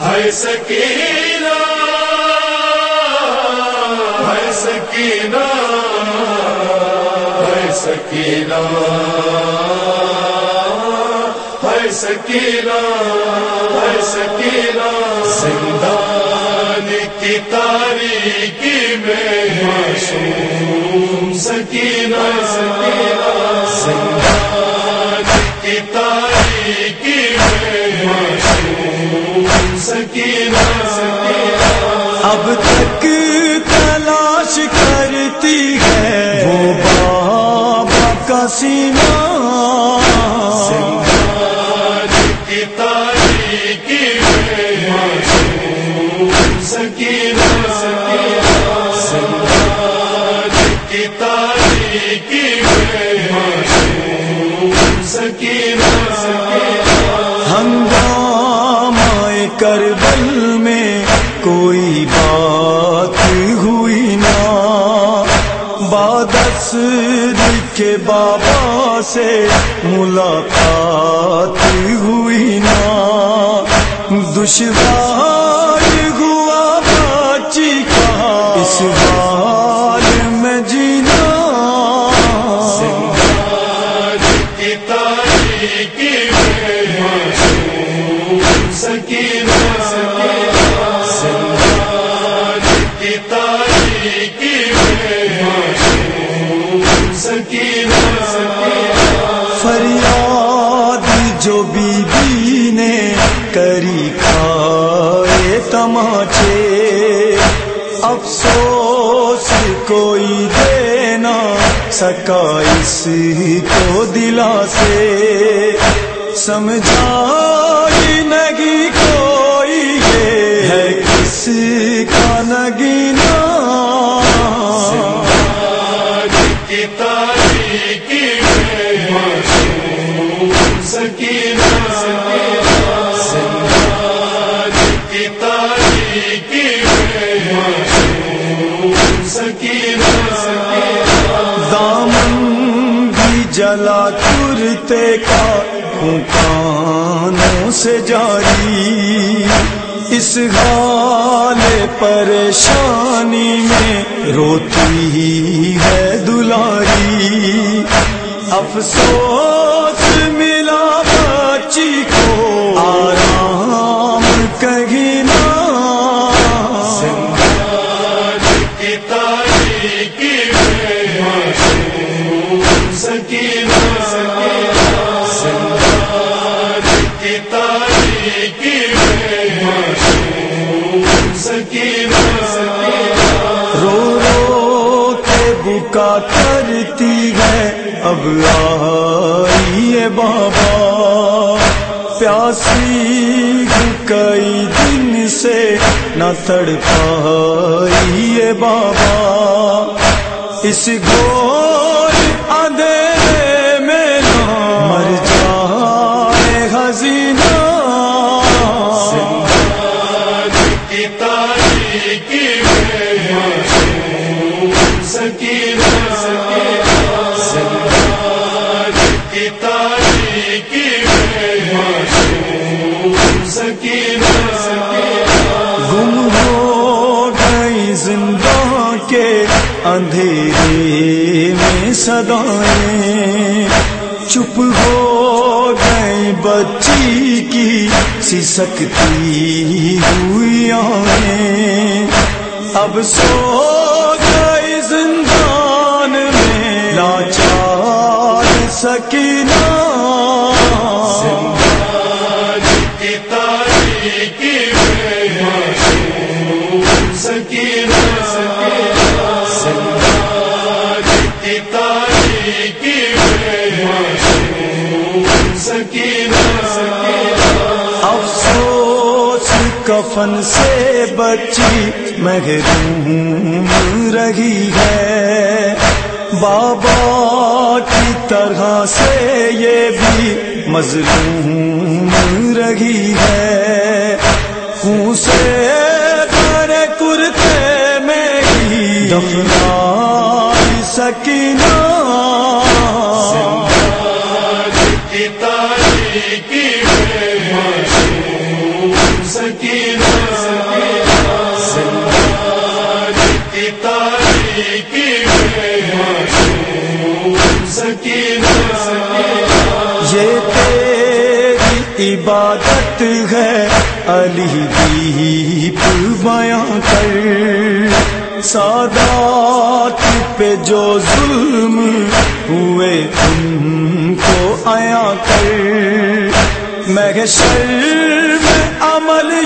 ہے سکینہ ہے سکینہ ہے سکینہ ہے سکینہ ہے سکینہ۔ زندان کی تاریکی میں معصوم سکینہ سکینہ، زندان اب تک تلاش کرتی ہے وہ بابا کا سینہ۔ کی تاریکی میں کربل میں کوئی بات ہوئی نا بادس کے بابا سے ملاقات ہوئی نہ۔ دشوار کری کھائے تماچے۔ افسوس کوئی دینا سکا اس کو دلا سے۔ سمجھائی نگی کوئی یہ ہے کس کا نگینا؟ دامن بھی جلا کرتے کا کانوں سے جاری۔ اس حال پریشانی میں روتی ہی ہے دلاری۔ افسوس سکینہ کی تاریکی میں معصوم سکینہ۔ رو رو کے بکا کرتی ہے، اب آئیے بابا۔ پیاسی کئی دن سے نہ تڑ پائیے بابا۔ اس گور اندھیرے میں سدائیں چپ ہو گئی بچی کی سسکتی ہوئی آئیں اب سو گئی زندان کفن سے بچی محروم رہی ہے۔ بابا کی طرح سے یہ بھی مظلوم رہی ہے۔ خون سے کرتے میں ہی دفنا سکینہ عبادت ہے علی دیپ بیاں کر۔ سادات پہ جو ظلم ہوئے ان کو آیا کر۔ میں عمل